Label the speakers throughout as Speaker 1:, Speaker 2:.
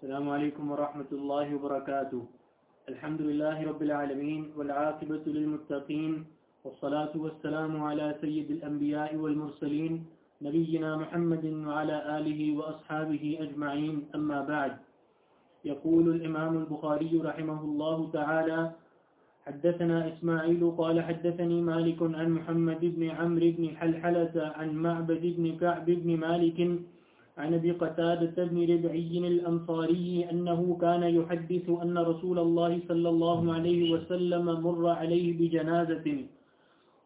Speaker 1: السلام عليكم ورحمة الله وبركاته. الحمد لله رب العالمين والعاقبة للمتقين والصلاة والسلام على سيد الأنبياء والمرسلين نبينا محمد وعلى آله وأصحابه أجمعين. أما بعد، يقول الإمام البخاري رحمه الله تعالى حدثنا إسماعيل قال حدثني مالك عن محمد بن عمرو بن حلحلة عن معبد بن كعب بن مالك عن ابي قتادة بن ربعي الأنصاري أنه كان يحدث أن رسول الله صلى الله عليه وسلم مر عليه بجنازة.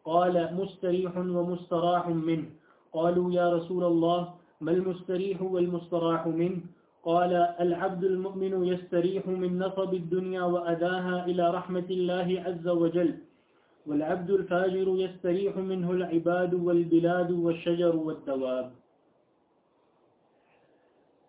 Speaker 1: قال، مستريح ومستراح منه قالوا، يا رسول الله، ما المستريح والمستراح منه قال، العبد المؤمن يستريح من نصب الدنيا وأذاها إلى رحمة الله عز وجل، والعبد الفاجر يستريح منه العباد والبلاد والشجر والدواب.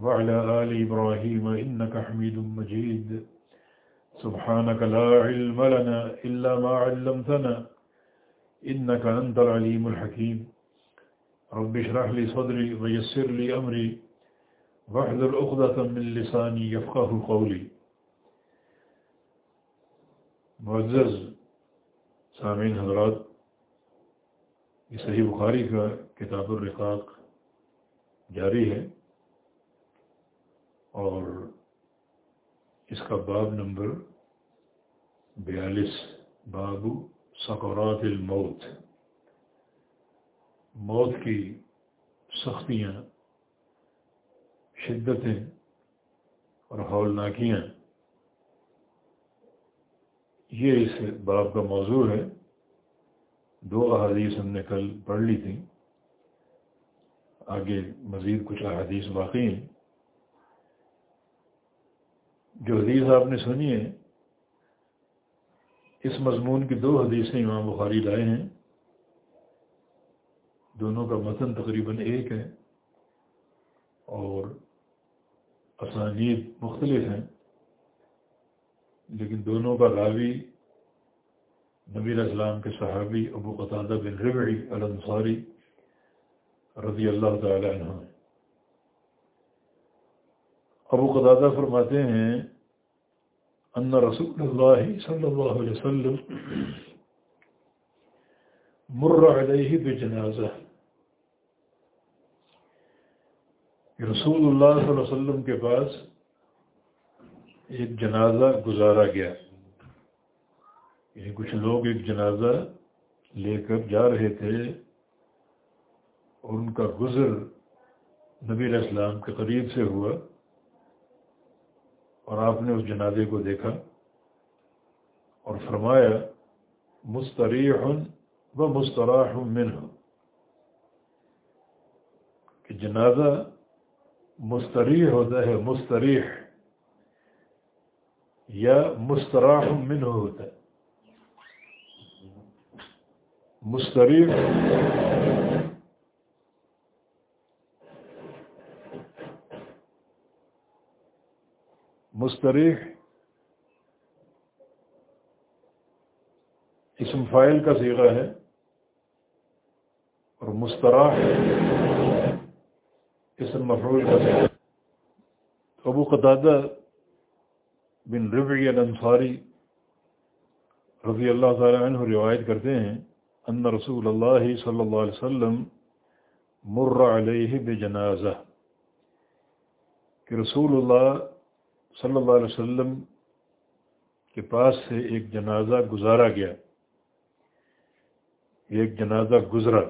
Speaker 2: وعلى آل إبراهيم إنك حميد مجيد. سبحانك لا علم لنا إلا ما علمتنا إنك أنت العليم الحكيم. رب اشرح لي صدري ويسر لي أمري. واحلل عقدة من لساني يفقه قولي. معزز سامعین حضرات، یہ صحیح بخاری کا کتاب الرقاق جاری ہے۔ اور اس کا باب نمبر بیالیس، باب سکورات الموت۔ موت کی سختیاں، شدتیں اور ہولناکیاں۔ یہ اس باب کا موضوع ہے۔ دو احادیث ہم نے کل پڑھ لی تھیں۔ آگے مزید کچھ احادیث باقی ہیں۔ جو حدیث آپ نے سنی ہے، اس مضمون کی دو حدیثیں امام بخاری لائے ہیں۔ دونوں کا متن تقریباً ایک ہے اور اسانید مختلف ہیں، لیکن دونوں کا راوی نبی اسلام کے صحابی ابو قطادہ بن ربعی الانصاری رضی اللہ تعالی عنہ ہیں۔ ابو قطادہ فرماتے ہیں، ان رسول اللہ صلی اللہ علیہ وسلم مر علیہ بجنازہ. رسول اللہ صلی اللہ علیہ وسلم کے پاس ایک جنازہ گزارا گیا۔ یعنی کچھ لوگ ایک جنازہ لے کر جا رہے تھے اور ان کا گزر نبی علیہ السلام کے قریب سے ہوا۔ اور آپ نے اس جنازے کو دیکھا اور فرمایا مستریح و مستراح منہ کہ جنازہ مستریح ہوتا ہے، مستریح یا مستراح منہ ہوتا ہے۔ مستریح مستریح اسم فائل کا سیغہ ہے اور مستراح اسم مفعول کا سیغہ ابو قطادہ بن ربعی الانصاری رضی اللہ تعالی عنہ روایت کرتے ہیں، ان رسول اللہ صلی اللہ علیہ وسلم مر علیہ بجنازہ، کہ رسول اللہ صلی اللہ علیہ وسلم کے پاس سے ایک جنازہ گزارا گیا۔ ایک جنازہ گزرا۔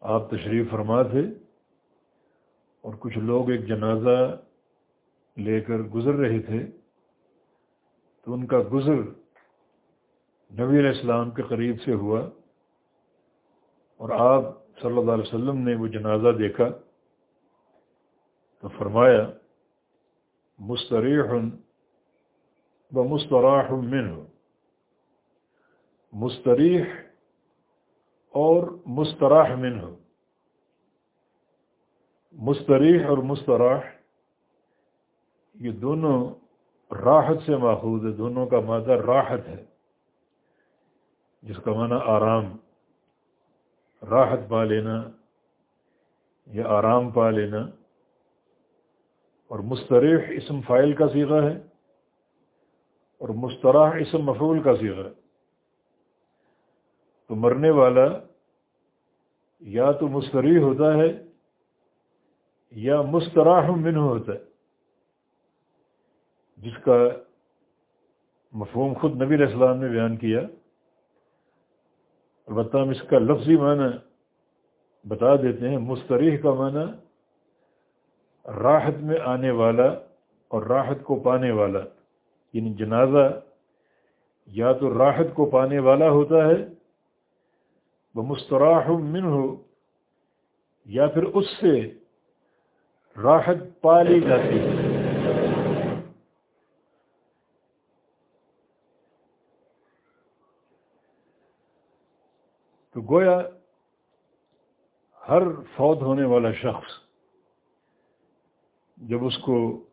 Speaker 2: آپ تشریف فرما تھے اور کچھ لوگ ایک جنازہ لے کر گزر رہے تھے۔ تو ان کا گزر نبی علیہ السلام کے قریب سے ہوا اور آپ صلی اللہ علیہ وسلم نے وہ جنازہ دیکھا۔ تو فرمایا مستریح و مستراح من ہو مستریح اور مستراح من ہو مستریح اور مستراح، یہ دونوں راحت سے ماخوذ ہے، دونوں کا مادہ راحت ہے، جس کا معنی آرام۔ راحت پا لینا یا آرام پا لینا۔ اور مسترح اسم فائل کا سیغہ ہے اور مستراح اسم مفعول کا سیغہ ہے۔ تو مرنے والا یا تو مستری ہوتا ہے یا مستراح من ہوتا ہے۔ جس کا مفہوم خود نبی علیہ السلام نے بیان کیا۔ البتہ ہم اس کا لفظی معنی بتا دیتے ہیں مستریح کا معنی راحت میں آنے والا اور راحت کو پانے والا یعنی جنازہ یا تو راحت کو پانے والا ہوتا ہے وہ مستراح من ہو یا پھر اس سے راحت پالی جاتی ہے۔ تو گویا ہر فوت ہونے والا شخص جب اس کو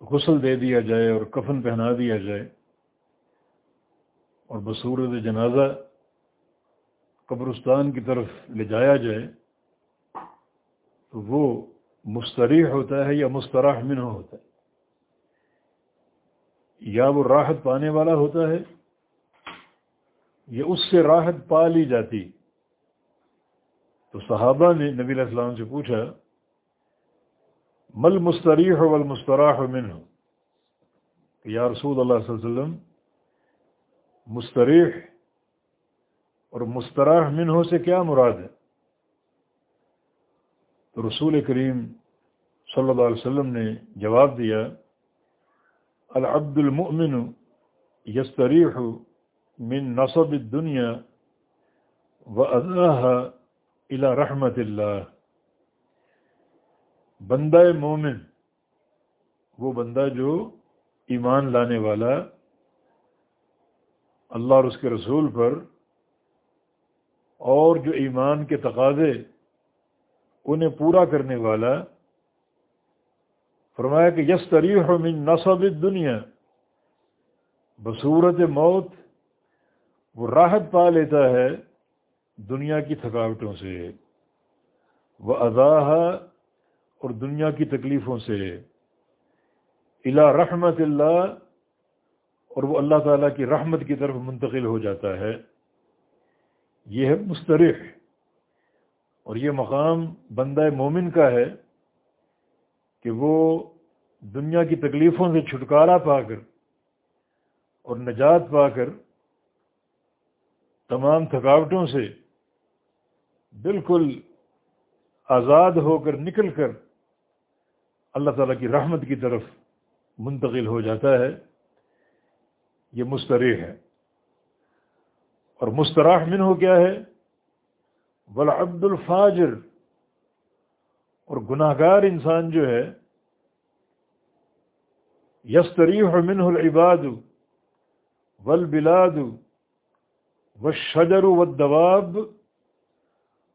Speaker 2: غسل دے دیا جائے اور کفن پہنا دیا جائے اور بصورت جنازہ قبرستان کی طرف لے جایا جائے، تو وہ مستریح ہوتا ہے یا مستراح من ہوتا ہے؟ یا وہ راحت پانے والا ہوتا ہے؟ یہ اس سے راحت پا لی جاتی؟ تو صحابہ نے نبی علیہ السلام سے پوچھا مل مستریح و المستراح من کہ یا رسول اللہ صلی اللہ علیہ وسلم مستریح اور مستراح من ہو سے کیا مراد ہے؟ تو رسول کریم صلی اللہ علیہ وسلم نے جواب دیا، العبد المؤمن یستریح من نصب الدنیا و اضاح الى رحمت اللہ۔ بندہ مومن، وہ بندہ جو ایمان لانے والا اللہ اور اس کے رسول پر اور جو ایمان کے تقاضے انہیں پورا کرنے والا فرمایا کہ یس تریح من نصب دنیا بصورت موت وہ راحت پا لیتا ہے دنیا کی تھکاوٹوں سے۔ وہ اضاح اور دنیا کی تکلیفوں سے الا رحمت اللہ اور وہ اللہ تعالیٰ کی رحمت کی طرف منتقل ہو جاتا ہے۔ یہ ہے مسترف اور یہ مقام بندہ مومن کا ہے کہ وہ دنیا کی تکلیفوں سے چھٹکارا پا کر اور نجات پا کر تمام تھکاوٹوں سے بالکل آزاد ہو کر نکل کر اللہ تعالیٰ کی رحمت کی طرف منتقل ہو جاتا ہے، یہ مسترح ہے۔ اور مستراح من ہو کیا ہے؟ بلا عبد الفاجر۔ اور گناہ گار انسان جو ہے، یستریح منہ العباد والبلاد وہ شجر و دواب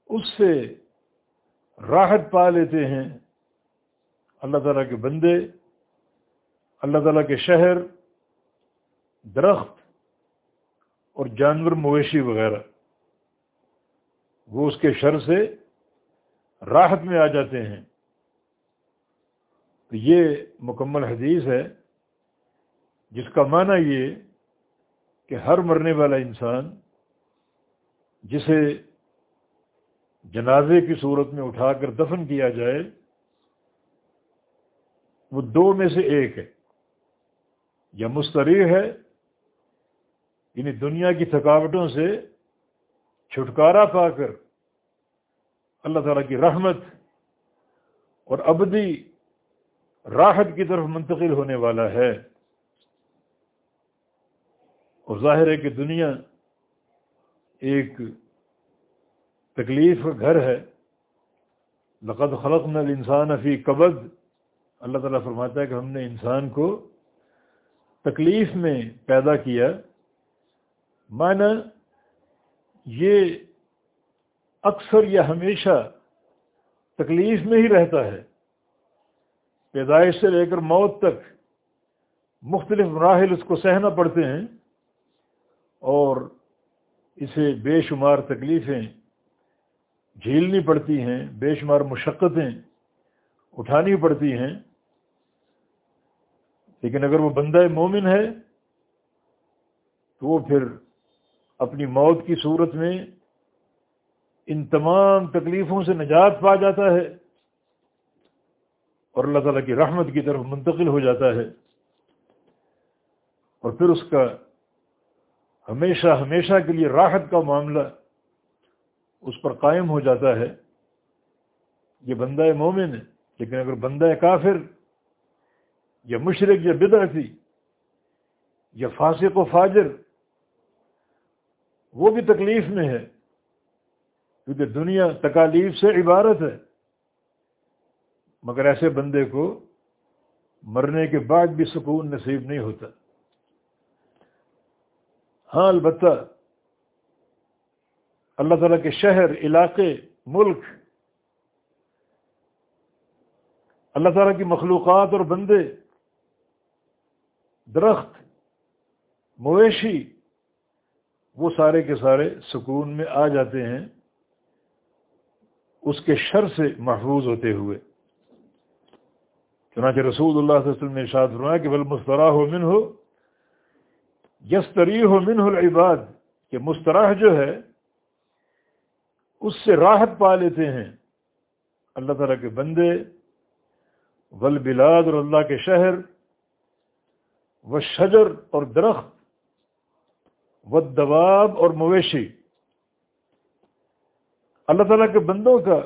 Speaker 2: اس سے راحت پا لیتے ہیں اللہ تعالیٰ کے بندے، اللہ تعالیٰ کے شہر، درخت اور جانور مویشی وغیرہ۔ وہ اس کے شر سے راحت میں آ جاتے ہیں۔ تو یہ مکمل حدیث ہے، جس کا معنی یہ کہ ہر مرنے والا انسان جسے جنازے کی صورت میں اٹھا کر دفن کیا جائے وہ دو میں سے ایک ہے۔ یا مستری ہے یعنی دنیا کی تھکاوٹوں سے چھٹکارا پا کر اللہ تعالیٰ کی رحمت اور ابدی راحت کی طرف منتقل ہونے والا ہے۔ اور ظاہر ہے کہ دنیا ایک تکلیف کا گھر ہے۔ لقد خلق نل انسان فی قبض۔ اللہ تعالیٰ فرماتا ہے کہ ہم نے انسان کو تکلیف میں پیدا کیا۔ معنی یہ اکثر یا ہمیشہ تکلیف میں ہی رہتا ہے۔ پیدائش سے لے کر موت تک مختلف مراحل اس کو سہنا پڑتے ہیں اور اسے بے شمار تکلیفیں جھیلنی پڑتی ہیں، بے شمار مشقتیں اٹھانی پڑتی ہیں۔ لیکن اگر وہ بندہ مومن ہے، تو وہ پھر اپنی موت کی صورت میں ان تمام تکلیفوں سے نجات پا جاتا ہے اور اللہ تعالیٰ کی رحمت کی طرف منتقل ہو جاتا ہے۔ اور پھر اس کا ہمیشہ ہمیشہ کے لیے راحت کا معاملہ اس پر قائم ہو جاتا ہے یہ بندہ مومن ہے، لیکن اگر بندہ کافر یا مشرق یا بدعتی یا فاسق و فاجر، وہ بھی تکلیف میں ہے، کیونکہ دنیا تکالیف سے عبارت ہے۔ مگر ایسے بندے کو مرنے کے بعد بھی سکون نصیب نہیں ہوتا۔ ہاں البتہ اللہ تعالیٰ کے شہر، علاقے، ملک، اللہ تعالیٰ کی مخلوقات اور بندے درخت، مویشی، وہ سارے کے سارے سکون میں آ جاتے ہیں، اس کے شر سے محفوظ ہوتے ہوئے۔ چنانچہ رسول اللہ صلی اللہ علیہ وسلم نے ارشاد فرمایا کہ بل مستراح ہو من ہو یستری ہو من ہو العباد، کہ مستراح جو ہے، اس سے راحت پا لیتے ہیں۔ اللہ تعالیٰ کے بندے ول بلاد اور اللہ کے شہر و شجر اور درخت و دواب اور مویشی۔ اللہ تعالیٰ کے بندوں کا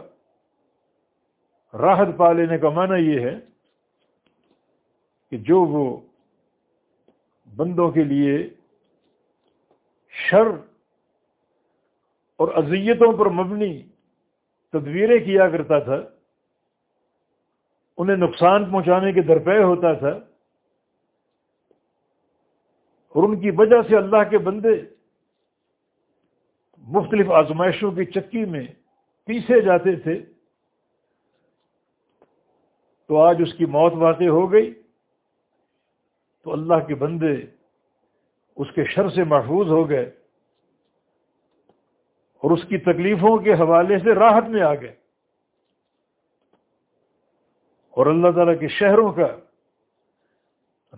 Speaker 2: راحت پا لینے کا معنی یہ ہے کہ جو وہ بندوں کے لیے شر اور اذیتوں پر مبنی تدویریں کیا کرتا تھا، انہیں نقصان پہنچانے کے درپے ہوتا تھا اور ان کی وجہ سے اللہ کے بندے مختلف آزمائشوں کی چکی میں پیسے جاتے تھے، تو آج اس کی موت واقع ہو گئی، تو اللہ کے بندے اس کے شر سے محفوظ ہو گئے اور اس کی تکلیفوں کے حوالے سے راحت میں آ گئے۔ اور اللہ تعالیٰ کے شہروں کا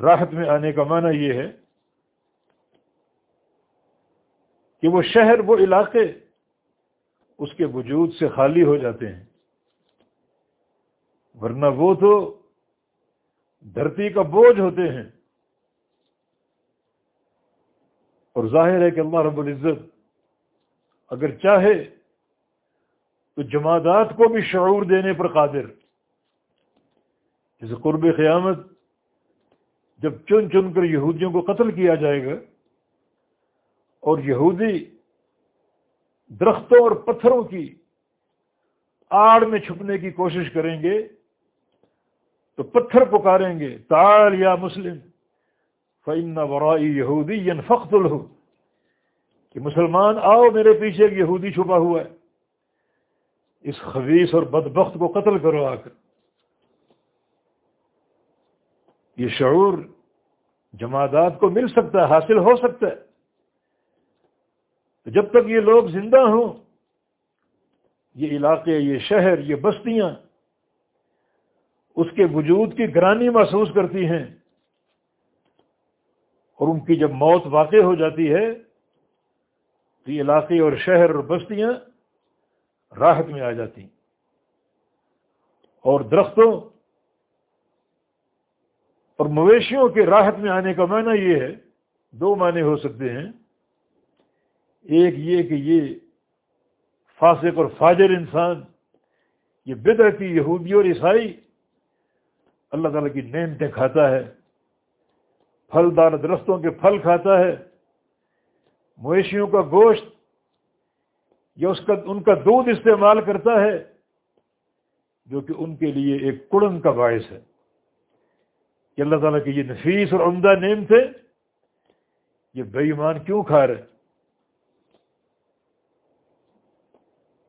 Speaker 2: راحت میں آنے کا معنی یہ ہے کہ وہ شہر، وہ علاقے اس کے وجود سے خالی ہو جاتے ہیں۔ ورنہ وہ تو دھرتی کا بوجھ ہوتے ہیں۔ اور ظاہر ہے کہ اللہ رب العزت اگر چاہے تو جماعت کو بھی شعور دینے پر قادر۔ جیسے قرب قیامت جب چن چن کر یہودیوں کو قتل کیا جائے گا اور یہودی درختوں اور پتھروں کی آڑ میں چھپنے کی کوشش کریں گے تو پتھر پکاریں گے تال یا مسلم فعن ورائی یہودی ین فخت الہو کہ مسلمان، آؤ میرے پیچھے ایک یہودی چھپا ہوا ہے۔ اس خبیص اور بدبخت کو قتل کرو آ کر۔ یہ شعور جماعت کو مل سکتا ہے، حاصل ہو سکتا ہے۔ جب تک یہ لوگ زندہ ہوں، یہ علاقے، یہ شہر، یہ بستیاں اس کے وجود کی گرانی محسوس کرتی ہیں اور ان کی جب موت واقع ہو جاتی ہے تو یہ علاقے اور شہر اور بستیاں راحت میں آ جاتی ہیں۔ اور درختوں اور مویشیوں کے راحت میں آنے کا معنی یہ ہے، دو معنی ہو سکتے ہیں۔ ایک یہ کہ یہ فاسق اور فاجر انسان، یہ بدرتی یہودی اور عیسائی اللہ تعالیٰ کی نعمتیں کھاتا ہے، پھل دار درختوں کے پھل کھاتا ہے، مویشیوں کا گوشت یا اس کا، ان کا دودھ استعمال کرتا ہے، جو کہ ان کے لیے ایک کڑن کا باعث ہے۔ کہ اللہ تعالیٰ کی یہ نفیس اور عمدہ نیم تھے یہ بے ایمان کیوں کھا رہے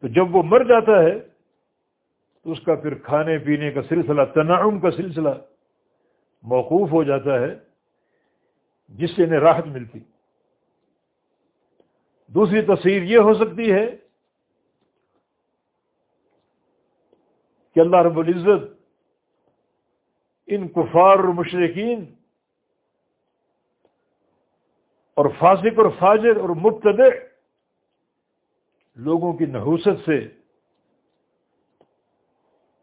Speaker 2: تو جب وہ مر جاتا ہے تو اس کا پھر کھانے پینے کا سلسلہ، تنعم کا سلسلہ موقوف ہو جاتا ہے، جس سے انہیں راحت ملتی۔ دوسری تصویر یہ ہو سکتی ہے کہ اللہ رب العزت ان کفار اور مشرقین اور فاسق اور فاجر اور مبتدع لوگوں کی نحوست سے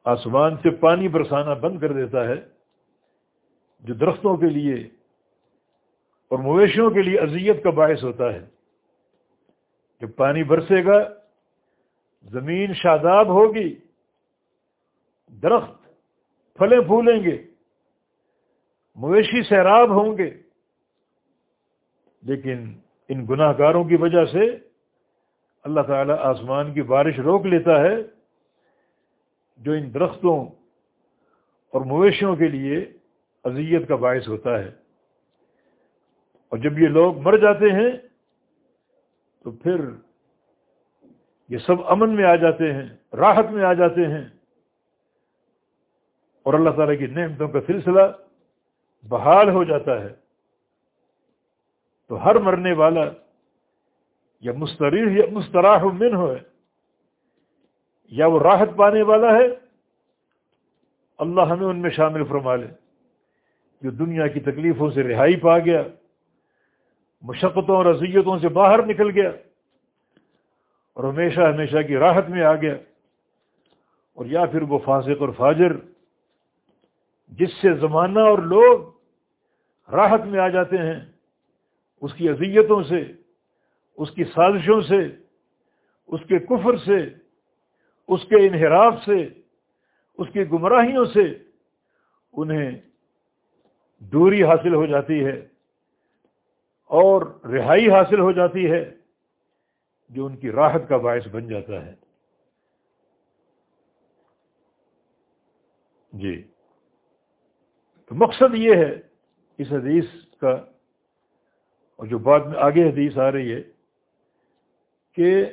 Speaker 2: آسمان سے پانی برسانا بند کر دیتا ہے، جو درختوں کے لیے اور مویشیوں کے لیے اذیت کا باعث ہوتا ہے۔ جب پانی برسے گا، زمین شاداب ہوگی، درخت پھلیں پھولیں گے، مویشی سیراب ہوں گے۔ لیکن ان گناہ گاروں کی وجہ سے اللہ تعالیٰ آسمان کی بارش روک لیتا ہے جو ان درختوں اور مویشیوں کے لیے اذیت کا باعث ہوتا ہے۔ اور جب یہ لوگ مر جاتے ہیں تو پھر یہ سب امن میں آ جاتے ہیں، راحت میں آ جاتے ہیں۔ اور اللہ تعالیٰ کی نعمتوں کا سلسلہ بحال ہو جاتا ہے۔ تو ہر مرنے والا یا مسترح یا مستراح من ہو یا وہ راحت پانے والا ہے۔ اللہ ہمیں ان میں شامل فرما لے۔ جو دنیا کی تکلیفوں سے رہائی پا گیا، مشقتوں اور اذیتوں سے باہر نکل گیا، اور ہمیشہ ہمیشہ کی راحت میں آ گیا۔ اور یا پھر وہ فاسق اور فاجر، جس سے زمانہ اور لوگ راحت میں آ جاتے ہیں، اس کی اذیتوں سے اس کی سازشوں سے، اس کے کفر سے، اس کے انحراف سے، اس کی گمراہیوں سے انہیں دوری حاصل ہو جاتی ہے اور رہائی حاصل ہو جاتی ہے جو ان کی راحت کا باعث بن جاتا ہے۔ جی۔ تو مقصد یہ ہے اس حدیث کا، اور جو بعد میں آگے حدیث آ رہی ہے کہ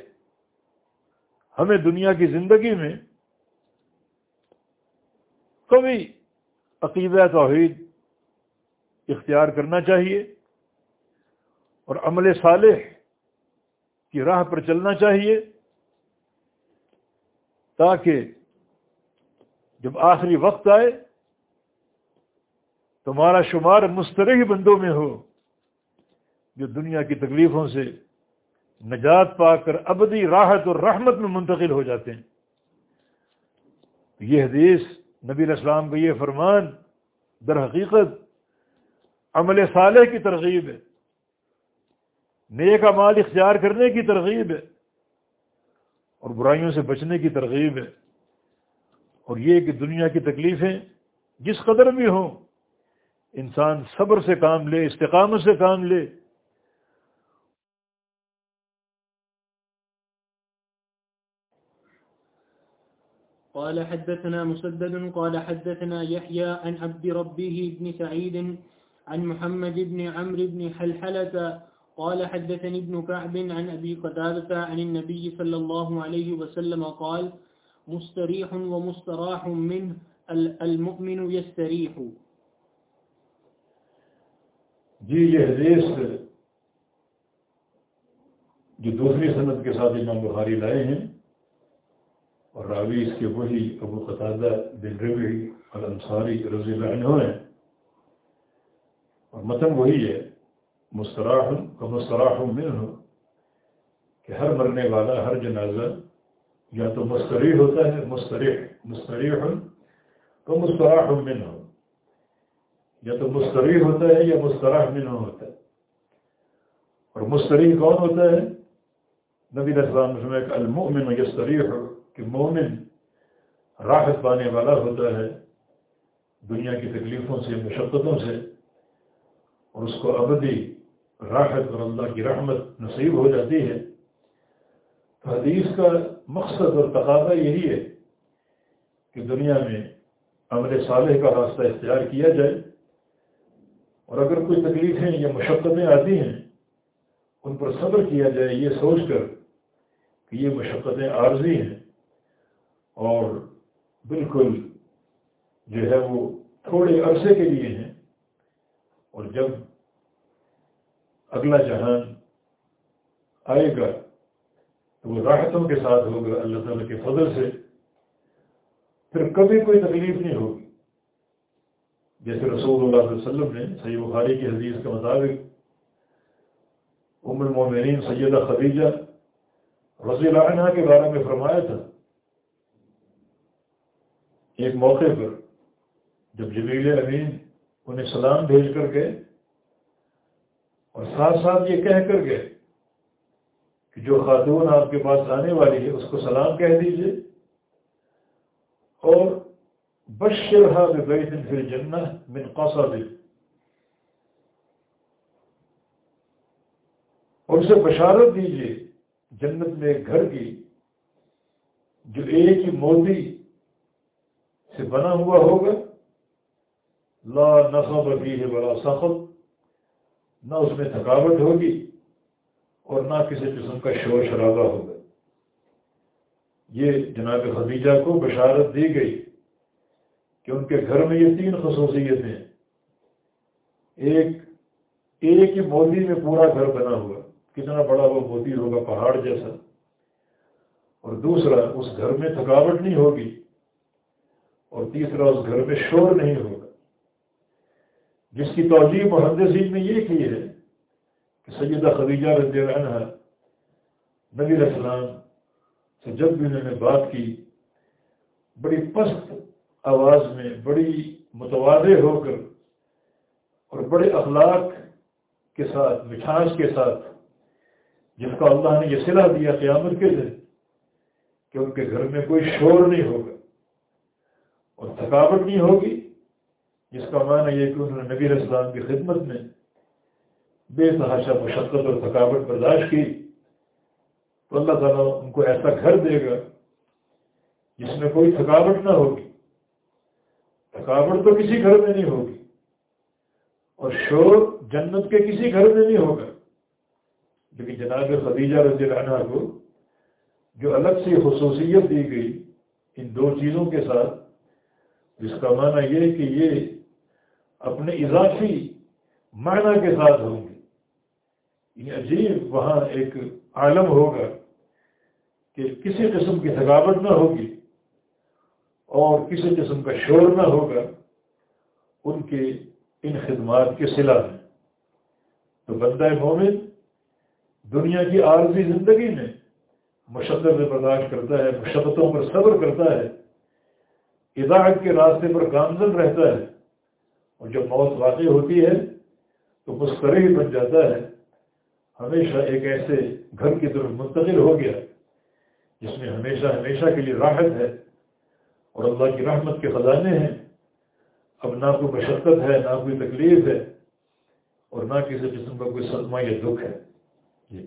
Speaker 2: ہمیں دنیا کی زندگی میں کبھی عقیدہ توحید اختیار کرنا چاہیے اور عمل صالح کی راہ پر چلنا چاہیے تاکہ جب آخری وقت آئے، تمہارا شمار مسترح بندوں میں ہو جو دنیا کی تکلیفوں سے نجات پا کر ابدی راحت اور رحمت میں منتقل ہو جاتے ہیں۔ یہ حدیث نبی الاسلام کا یہ فرمان در حقیقت عمل صالح کی ترغیب ہے۔ نیک مال اختیار کرنے کی ترغیب ہے۔ اور برائیوں سے بچنے کی ترغیب ہے۔ اور یہ کہ دنیا کی تکلیفیں جس قدر بھی ہوں، انسان صبر سے کام لے، استقامت سے کام لے
Speaker 1: قال حدثنا مسدد قال حدثنا يحيى عن عبد ربه بن سعيد عن محمد بن عمرو بن حلحلة قال حدثني ابن كعب عن أبي قتادة عن النبي صلى الله عليه وسلم قال مستريح ومستراح منه المؤمن يستريح.
Speaker 2: جی یہ حدیث جو دوسری صنعت کے ساتھ امام بخاری لائے ہیں اور راوی اس کے وہی ابو قطادہ بن ربی اور انصاری رضی اللہ عنہ ہیں۔ اور متن وہی ہے، مستراح و مستراح من ہو کہ ہر مرنے والا، ہر جنازہ یا تو مستریح ہوتا ہے مسترح مستریح تو مستراح من ہو یا تو مستریح ہوتا ہے یا مستراح من ہوتا ہے۔ اور مستریح کون ہوتا ہے؟ نبی السلام المؤمن یستریح کہ مومن راحت پانے والا ہوتا ہے دنیا کی تکلیفوں سے، مشقتوں سے، اور اس کو ابدی راحت اور اللہ کی رحمت نصیب ہو جاتی ہے۔ تو حدیث کا مقصد اور تقاضا یہی ہے کہ دنیا میں عمل صالح کا راستہ اختیار کیا جائے۔ اور اگر کوئی تکلیفیں یا مشقتیں آتی ہیں، ان پر صبر کیا جائے، یہ سوچ کر کہ یہ مشقتیں عارضی ہیں۔ اور بالکل جو ہے وہ تھوڑے عرصے کے لیے ہیں۔ اور جب اگلا جہان آئے گا تو وہ راحتوں کے ساتھ ہوگا اللہ تعالیٰ کے فضل سے۔ پھر کبھی کوئی تکلیف نہیں ہوگی۔ جیسے رسول اللہ علیہ وسلم نے صحیح بخاری کی حدیث کے مطابق ام المومنین سیدہ خدیجہ رضی اللہ عنہ کے بارے میں فرمایا تھا ایک موقع پر جب جبیل امین انہیں سلام بھیج کر گئے اور ساتھ ساتھ یہ کہہ کر گئے کہ جو خاتون آپ کے پاس آنے والی ہے، اس کو سلام کہہ دیجیے اور بشرہ بیت فی الجنہ من قصب اور اسے بشارت دیجیے جنت میں ایک گھر کی جو ایک ہی موتی سے بنا ہوا ہوگا۔ لا نصب بھی ہے بڑا سخت نہ اس میں تھکاوٹ ہوگی اور نہ کسی قسم کا شور شرابہ ہوگا۔ یہ جناب خدیجہ کو بشارت دی گئی کہ ان کے گھر میں یہ تین خصوصیتیں ایک ایک ہی موتی میں پورا گھر بنا ہوا۔ کتنا بڑا وہ موتی ہوگا، پہاڑ جیسا۔ اور دوسرا، اس گھر میں تھکاوٹ نہیں ہوگی۔ اور تیسرا اس گھر میں شور نہیں ہوگا۔ جس کی توجہ محدثین نے یہ کی ہے کہ سیدہ خدیجہ رضی اللہ عنہ نبی السلام سے جب بھی انہوں نے بات کی، بڑی پست آواز میں بڑی متوازے ہو کر اور بڑے اخلاق کے ساتھ، مٹھاس کے ساتھ جس کا اللہ نے یہ صلاح دیا قیامت کے دن کہ ان کے گھر میں کوئی شور نہیں ہوگا۔ اور تھکاوٹ نہیں ہوگی، جس کا معنی یہ کہ انہوں نے نبی اسلام کی خدمت میں بے تحاشا مشقت اور تھکاوٹ برداشت کی۔ تو اللہ تعالیٰ ان کو ایسا گھر دے گا جس میں کوئی تھکاوٹ نہ ہوگی۔ تھکاوٹ تو کسی گھر میں نہیں ہوگی، اور شور جنت کے کسی گھر میں نہیں ہوگا۔ لیکن جناب خدیجہ رضی اللہ عنہ کو جو الگ سے خصوصیت دی گئی ان دو چیزوں کے ساتھ جس کا معنی یہ کہ یہ اپنے اضافی معنی کے ساتھ ہوں گے۔ یہ عجیب وہاں ایک عالم ہوگا کہ کسی قسم کی تھکاوٹ نہ ہوگی اور کسی قسم کا شور نہ ہوگا، ان کے ان خدمات کے سلا میں۔ تو بندہ مومن دنیا کی عارضی زندگی میں مشقت میں برداشت کرتا ہے، مشقتوں پر صبر کرتا ہے ہدایت کے راستے پر گامزن رہتا ہے اور جب موت واقع ہوتی ہے تو مسترح بن جاتا ہے، ہمیشہ ایک ایسے گھر کی طرف منتقل ہو گیا جس میں ہمیشہ ہمیشہ کے لیے راحت ہے اور اللہ کی رحمت کے خزانے ہیں۔ اب نہ کوئی مشقت ہے، نہ کوئی تکلیف ہے اور نہ کسی قسم کا کوئی صدمہ یا دکھ ہے۔ جی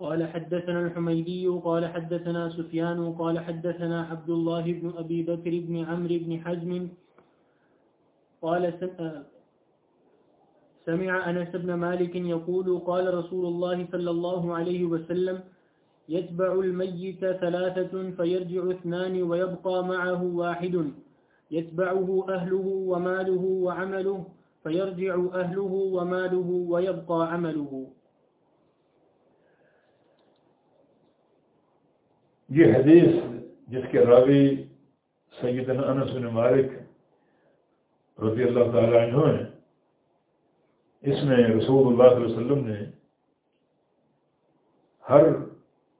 Speaker 1: قال حدثنا الحميدي قال حدثنا سفيان قال حدثنا عبد الله بن أبي بكر بن عمرو بن حزم قال سمع أنس بن مالك يقول قال رسول الله صلى الله عليه وسلم، يتبع الميت ثلاثة فيرجع اثنان ويبقى معه واحد، يتبعه أهله وماله وعمله، فيرجع أهله وماله ويبقى عمله.
Speaker 2: یہ حدیث جس کے راوی سیدنا انس بن مالک رضی اللہ تعالی عنہ ہیں، اس میں رسول اللہ علیہ وسلم نے ہر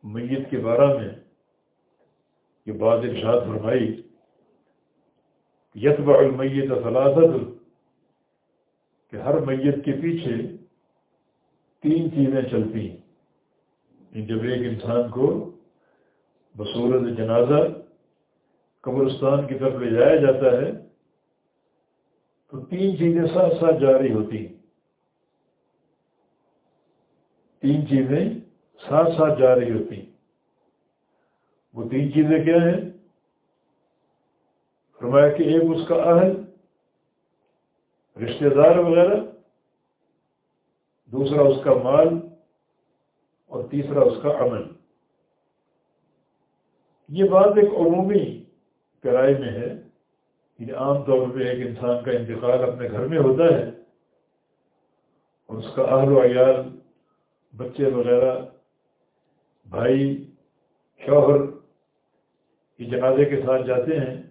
Speaker 2: میت کے بارے میں یہ بات ارشاد فرمائی، یتبع المیت ثلاثت کہ ہر میت کے پیچھے تین چیزیں چلتی ہیں۔ یعنی جب ایک انسان کو بصورت جنازہ قبرستان کی طرف لے جایا جاتا ہے، تو تین چیزیں ساتھ ساتھ جاری ہوتی ہیں۔ تین چیزیں ساتھ ساتھ جاری ہوتی ہیں۔ وہ تین چیزیں کیا ہیں؟ فرمایا کہ ایک اس کا اہل رشتہ دار وغیرہ، دوسرا اس کا مال، اور تیسرا اس کا عمل۔ یہ بات ایک عمومی کرائے میں ہے کہ عام طور پہ ایک انسان کا انتقال اپنے گھر میں ہوتا ہے اور اس کا اہل و عیال، بچے وغیرہ، بھائی، شوہر کی جنازے کے ساتھ جاتے ہیں۔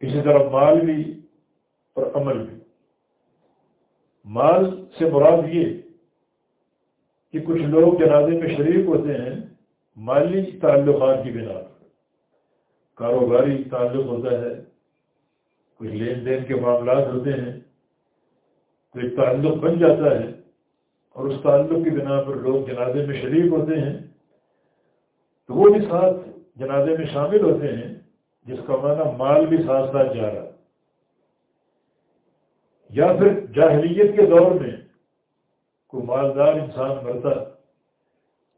Speaker 2: اسی طرح مال بھی اور عمل بھی۔ مال سے مراد یہ کہ کچھ لوگ جنازے میں شریک ہوتے ہیں مالی تعلقات کی بنا پر۔ کاروباری تعلق ہوتا ہے کچھ لین دین کے معاملات ہوتے ہیں تو ایک تعلق بن جاتا ہے، اور اس تعلق کی بنا پر لوگ جنازے میں شریک ہوتے ہیں۔ تو وہ بھی ساتھ جنازے میں شامل ہوتے ہیں، جس کا معنی مال بھی ساتھ ساتھ جا رہا یا پھر جاہلیت کے دور میں کوئی مالدار انسان مرتا،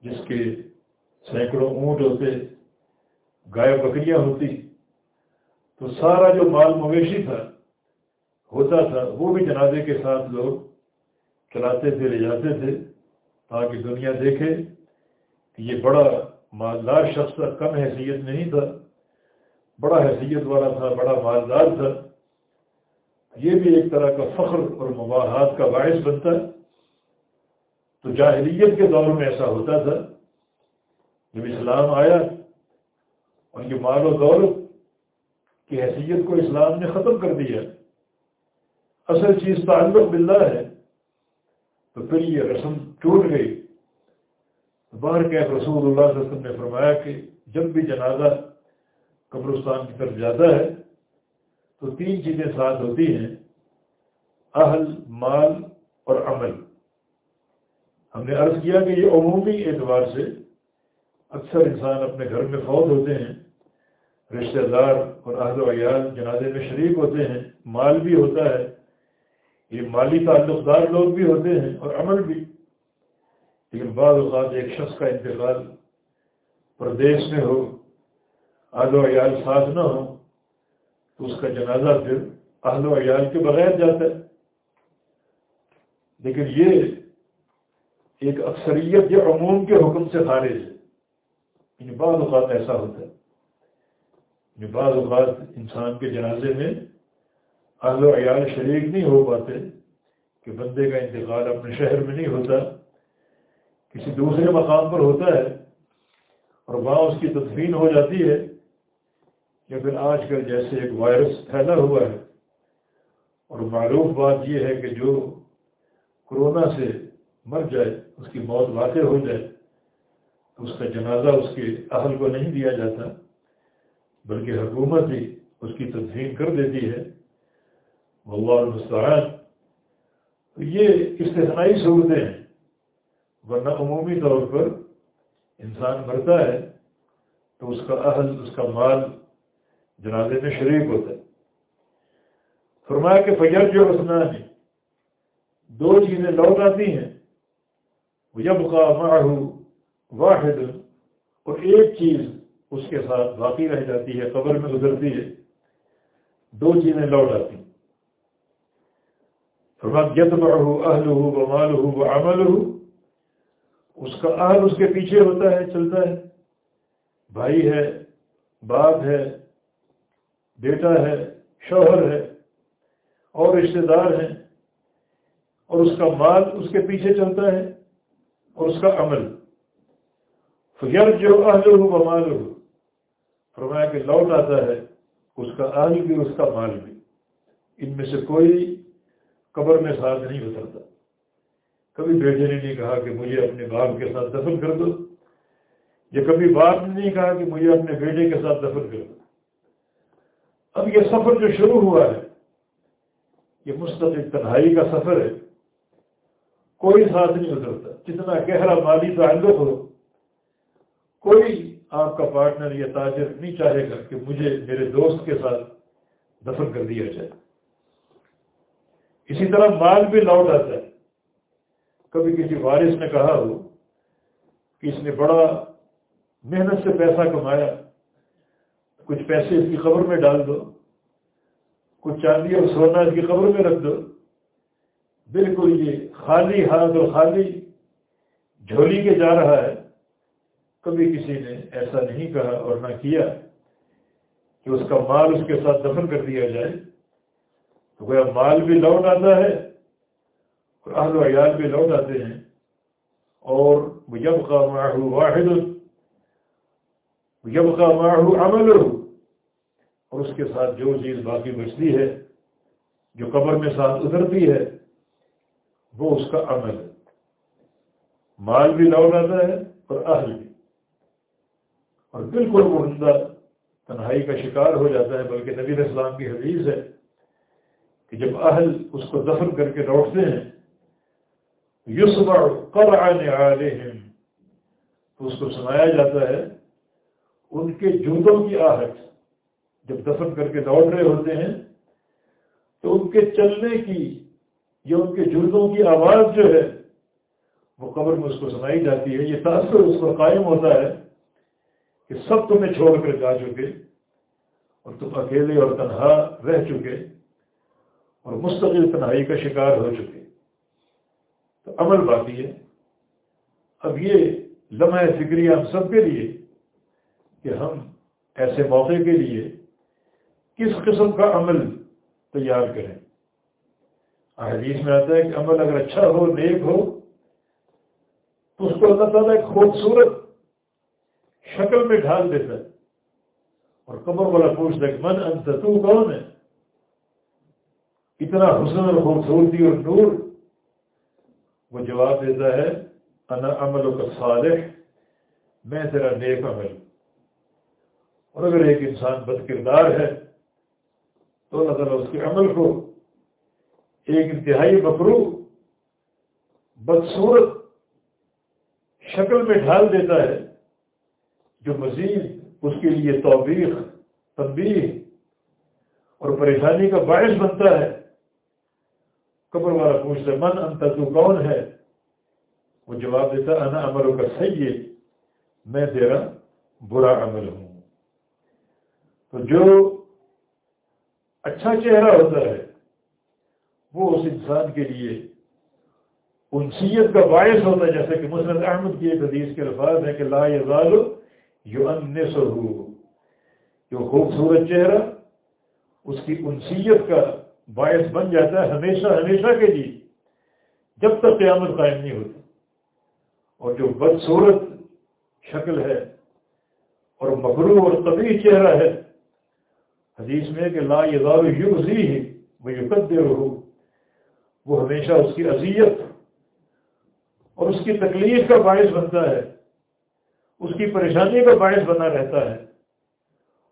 Speaker 2: جس کے سینکڑوں اونٹ ہوتے گائے بکریاں ہوتی۔ تو سارا جو مال مویشی تھا، ہوتا تھا، وہ بھی جنازے کے ساتھ لوگ چلاتے تھے، لے جاتے تھے، تاکہ دنیا دیکھے کہ یہ بڑا مالدار شخص تھا، کم حیثیت نہیں تھا، بڑا حیثیت والا تھا، بڑا مالدار تھا۔ یہ بھی ایک طرح کا فخر اور مباحات کا باعث بنتا۔ ہے تو جاہلیت کے دور میں ایسا ہوتا تھا۔ جب اسلام آیا، ان کے مال و دولت کی حیثیت کو اسلام نے ختم کر دیا۔ اصل چیز تعلق باللہ ہے، تو پھر یہ رسم ٹوٹ گئی۔ باہر کے رسول اللہ صلی اللہ علیہ وسلم نے فرمایا کہ جب بھی جنازہ قبرستان کی طرف جاتا ہے، تو تین چیزیں ساتھ ہوتی ہیں، اہل، مال اور عمل۔ ہم نے عرض کیا کہ یہ عمومی اعتبار سے اکثر انسان اپنے گھر میں فوت ہوتے ہیں، رشتہ دار اور اہل و عیال جنازے میں شریک ہوتے ہیں، مال بھی ہوتا ہے۔ یہ مالی تعلق دار لوگ بھی ہوتے ہیں اور عمل بھی۔ لیکن بعض اوقات ایک شخص کا انتقال پردیش میں ہو، اہل و عیال ساتھ نہ ہو، تو اس کا جنازہ پھر اہل و عیال کے بغیر جاتا ہے۔ لیکن یہ ایک اکثریت یا عموم کے حکم سے خارج ہے۔ یعنی بعض اوقات ایسا ہوتا ہے۔ یعنی بعض اوقات انسان کے جنازے میں اہل و عیال شریک نہیں ہو پاتے، کہ بندے کا انتقال اپنے شہر میں نہیں ہوتا، کسی دوسرے مقام پر ہوتا ہے اور وہاں اس کی تدفین ہو جاتی ہے، یا پھر آج کل جیسے ایک وائرس پھیلا ہوا ہے۔ اور معروف بات یہ ہے کہ جو کرونا سے مر جائے، اس کی موت واقع ہو جائے۔ اس کا جنازہ اس کے اہل کو نہیں دیا جاتا، بلکہ حکومت ہی اس کی تدفین کر دیتی ہے۔ اللہ المستعان۔ تو یہ استثنائی صورتیں ہیں۔ ورنہ عمومی طور پر انسان مرتا ہے تو اس کا اہل، اس کا مال جنازے میں شریک ہوتا ہے۔ فرمایا کہ فجر جو حسنان دو چیزیں لوٹ آتی ہیں۔ وہ جب کا معاہو واحد اور ایک چیز اس کے ساتھ باقی رہ جاتی ہے، قبر میں گزرتی ہے۔ دو چیزیں لوٹ آتی۔ ہیں فرمایا جد ہو اہل ہو بمال ہو وہ ہو اس کا اہل اس کے پیچھے ہوتا ہے، چلتا ہے۔ بھائی ہے، باپ ہے، بیٹا ہے، شوہر ہے، اور رشتے دار ہیں۔ اور اس کا مال اس کے پیچھے چلتا ہے اور اس کا عمل۔ فیر جو اہل ہو مال ہو فرمایا کہ لوٹ آتا ہے اس کا اہل بھی، اس کا مال بھی۔ ان میں سے کوئی قبر میں ساتھ نہیں اترتا۔ کبھی بیٹے نے نہیں کہا کہ مجھے اپنے باپ کے ساتھ دفن کر دو۔ یا کبھی باپ نے نہیں کہا کہ مجھے اپنے بیٹے کے ساتھ دفن کر دو۔ اب یہ سفر جو شروع ہوا ہے، یہ مستقل تنہائی کا سفر ہے۔ کوئی ساتھ نہیں اترتا۔ جتنا گہرا مالی تعلق ہو کوئی آپ کا پارٹنر یا تاجر نہیں چاہے گا کہ مجھے میرے دوست کے ساتھ دفن کر دیا جائے۔ اسی طرح مال بھی لوٹ آتا ہے۔ کبھی کسی وارث نے کہا ہو کہ اس نے بڑا محنت سے پیسہ کمایا، کچھ پیسے اس کی قبر میں ڈال دو، کچھ چاندی اور سونا اس کی قبر میں رکھ دو۔ بالکل یہ خالی ہاتھ اور خالی جھولی کے جا رہا ہے۔ کبھی کسی نے ایسا نہیں کہا اور نہ کیا کہ اس کا مال اس کے ساتھ دفن کر دیا جائے۔ تو گویا مال بھی لوٹ آتا ہے اور اہل و عیال بھی لوٹ آتے ہیں۔ اور جب کا ماحول واحد جب کا ماحول عمل۔ اور اس کے ساتھ جو چیز باقی بچتی ہے، جو قبر میں ساتھ اترتی ہے، وہ اس کا عمل ہے۔ مال بھی لوٹ آتا ہے اور اہل بھی۔ اور بالکل مرندہ تنہائی کا شکار ہو جاتا ہے، بلکہ نبی اسلام کی حدیث ہے کہ جب اہل اس کو دفن کر کے لوٹتے ہیں یوسف کب آنے والے ہیں تو اس کو سنایا جاتا ہے، ان کے جوتوں کی آہٹ جب دفن کر کے لوٹ رہے ہوتے ہیں، تو ان کے چلنے کی یا ان کے جوتوں کی آواز جو ہے، وہ قبر میں اس کو سنائی جاتی ہے۔ یہ تاثر اس پر قائم ہوتا ہے کہ سب تمہیں چھوڑ کر جا چکے اور تم اکیلے اور تنہا رہ چکے اور مستقل تنہائی کا شکار ہو چکے۔ تو عمل باقی ہے۔ اب یہ لمحہ فکری ہم سب کے لیے کہ ہم ایسے موقع کے لیے کس قسم کا عمل تیار کریں۔ حدیث میں آتا ہے کہ عمل اگر اچھا ہو، نیک ہو، تو اس کو اللہ تعالیٰ ایک خوبصورت شکل میں ڈھال دیتا ہے۔ اور قبر والا پوچھتا ہے کہ من انت تو کون ہے؟ اتنا حسن اور خوبصورتی اور نور۔ وہ جواب دیتا ہے، انا عمل کا صالح، میں تیرا نیک عمل۔ اور اگر ایک انسان بد کردار ہے، تو اللہ تعالیٰ اس کے عمل کو ایک انتہائی مکرو بدصورت شکل میں ڈھال دیتا ہے جو مزید اس کے لیے توبیق تنبیہ اور پریشانی کا باعث بنتا ہے۔ قبر والا پوچھتا من انت؟ تو کون ہے؟ وہ جواب دیتا انا عملوں کا صحیح میں تیرا برا عمل ہوں۔ تو جو اچھا چہرہ ہوتا ہے، وہ اس انسان کے لیے انسیت کا باعث ہوتا ہے۔ جیسے کہ مسلم احمد کی ایک حدیث کے الفاظ ہے کہ لا یزال یو جو خوبصورت چہرہ اس کی انسیت کا باعث بن جاتا ہے ہمیشہ ہمیشہ کے لیے، جب تک قیامت قائم نہیں ہوتی۔ اور جو بدصورت شکل ہے اور مغرو اور طبی چہرہ ہے، حدیث میں کہ لا یزار یو ہی وہ یقت ہو وہ ہمیشہ اس کی اذیت اور اس کی تکلیف کا باعث بنتا ہے۔ اس کی پریشانی کا باعث بنا رہتا ہے۔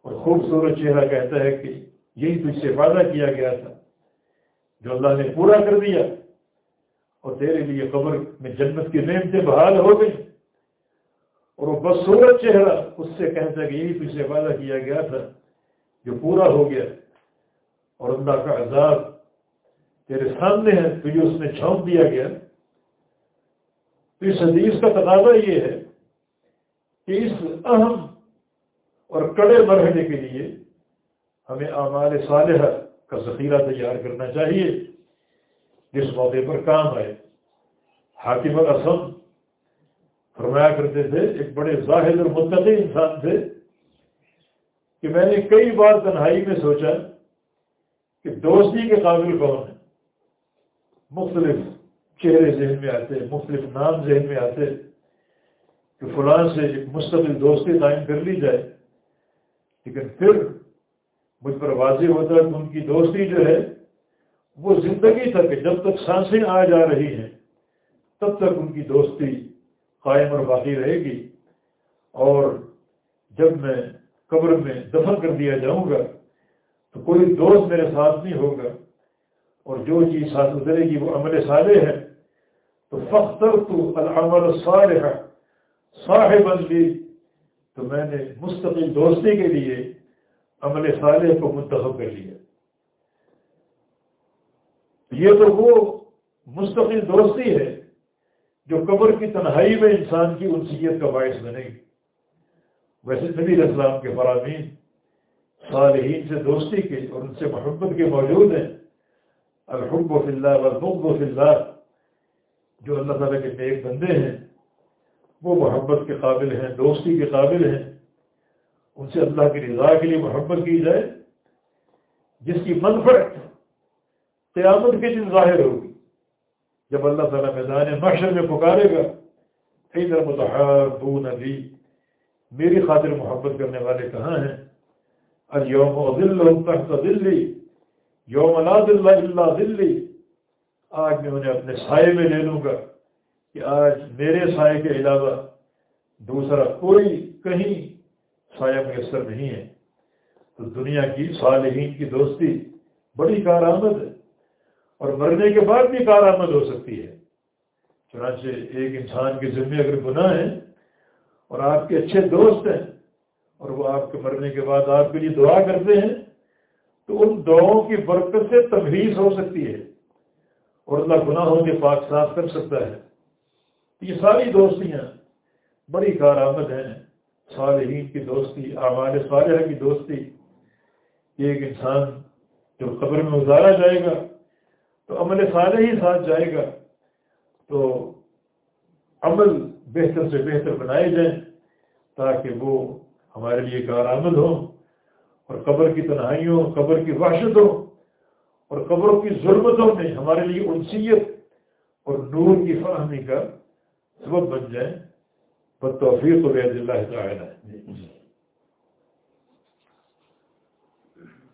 Speaker 2: اور خوبصورت چہرہ کہتا ہے کہ یہی تجھ سے وعدہ کیا گیا تھا جو اللہ نے پورا کر دیا۔ اور تیرے لیے قبر میں جنت کی نعمتیں بحال ہو گئی۔ اور وہ بدسورت چہرہ اس سے کہتا ہے کہ یہی تجھ سے وعدہ کیا گیا تھا جو پورا ہو گیا۔ اور اللہ کا عذاب تیرے سامنے ہے، تجھے اس میں چھونک دیا گیا۔ تو اس حدیث کا تقاضا یہ ہے کہ اس اہم اور کڑے مرحلے کے لیے ہمیں اعمال صالحہ کا ذخیرہ تیار کرنا چاہیے۔ جس موقع پر کام آئے۔ حاکم الاسم فرمایا کرتے تھے، ایک بڑے ظاہر اور متقی انسان تھے کہ میں نے کئی بار تنہائی میں سوچا کہ دوستی کے قابل کون ہے۔ مختلف چہرے ذہن میں آتے، مختلف نام ذہن میں آتے۔ کہ فلاں سے ایک مستقل دوستی قائم کر لی جائے۔ لیکن پھر مجھ پر واضح ہوتا ہے کہ ان کی دوستی جو ہے، وہ زندگی تک، جب تک سانسیں آ جا رہی ہیں، تب تک ان کی دوستی قائم اور باقی رہے گی۔ اور جب میں قبر میں دفن کر دیا جاؤں گا، تو کوئی دوست میرے ساتھ نہیں ہوگا۔ اور جو چیز ساتھ اترے گی، وہ عمل صالح ہے۔ تو فختر تو العمل صالح صاحب لی۔ تو میں نے مستقل دوستی کے لیے عمل صالح کو منتخب کر لیا۔ یہ تو وہ مستقل دوستی ہے جو قبر کی تنہائی میں انسان کی انسیت کا باعث بنے گی۔ ویسے نبی اسلام کے فرامین صالحین سے دوستی کے اور ان سے محبت کے موجود ہیں۔ الحب و فلّہ الحب و فلّہ جو اللہ تعالیٰ کے نیک بندے ہیں۔ وہ محبت کے قابل ہیں، دوستی کے قابل ہیں۔ ان سے اللہ کی رضا کے لیے محبت کی جائے، جس کی منفرت قیامت کے دن ظاہر ہوگی۔ جب اللہ تعالیٰ میدان محشر میں پکارے گا ادھر متحر بو نبی میری خاطر محبت کرنے والے کہاں ہیں؟ اليوم ظل تحت ظلی یوم لا ظل الا ظلی آج میں انہیں اپنے سائے میں لے لوں گا۔ کہ آج میرے سائے کے علاوہ دوسرا کوئی کہیں سایہ میسر نہیں ہے۔ تو دنیا کی صالحین کی دوستی بڑی کارآمد ہے اور مرنے کے بعد بھی کارآمد ہو سکتی ہے۔ چنانچہ ایک انسان کے ذمے اگر گناہ ہے اور آپ کے اچھے دوست ہیں اور وہ آپ کے مرنے کے بعد آپ کے لیے دعا کرتے ہیں، تو ان دعاؤں کی برکت سے تبلیغ ہو سکتی ہے اور اللہ گناہوں کے پاک صاف کر سکتا ہے۔ یہ ساری دوستیاں بڑی کارآمد ہیں۔ صالحین کی دوستی، اعمال صالحہ کی دوستی۔ ایک انسان جب قبر میں اتارا جائے گا، تو عمل صالح ہی ساتھ جائے گا۔ تو عمل بہتر سے بہتر بنائے جائیں تاکہ وہ ہمارے لیے کارآمد ہوں اور قبر کی تنہائیوں، قبر کی وحشتوں اور قبروں کی ضرورتوں میں ہمارے لیے انسیت اور نور کی فراہمی کا سبب بن جائیں بالتوفيق بيد الله تعالى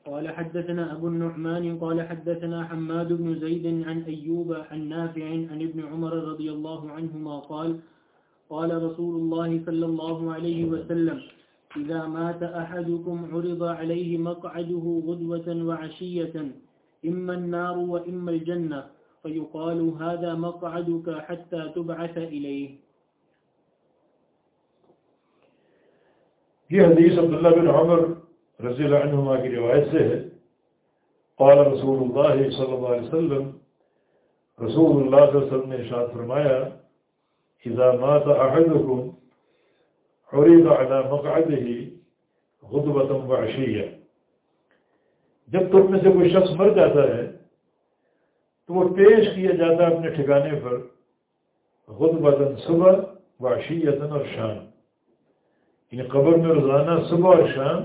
Speaker 1: قال حدثنا أبو النعمان، قال حدثنا حماد بن زيد عن أيوب عن نافع عن ابن عمر رضي الله عنهما قال قال رسول الله صلى الله عليه وسلم إذا مات أحدكم عرض عليه مقعده غدوة وعشية إما النار وإما الجنة فيقال هذا مقعدك حتى تبعث إليه
Speaker 2: یہ حدیث عبداللہ بن عمر رضی اللہ عنہما کی روایت سے ہے۔ قال رسول اللہ صلی اللہ علیہ وسلم، رسول اللہ صلی اللہ علیہ وسلم نے ارشاد فرمایا، اذا مات احدكم عرض على مقعده غدوة وعشية جب تم میں سے کوئی شخص مر جاتا ہے تو وہ پیش کیا جاتا ہے اپنے ٹھکانے پر غدوة صبح وعشیتن اور شام۔ یعنی قبر میں روزانہ صبح اور شام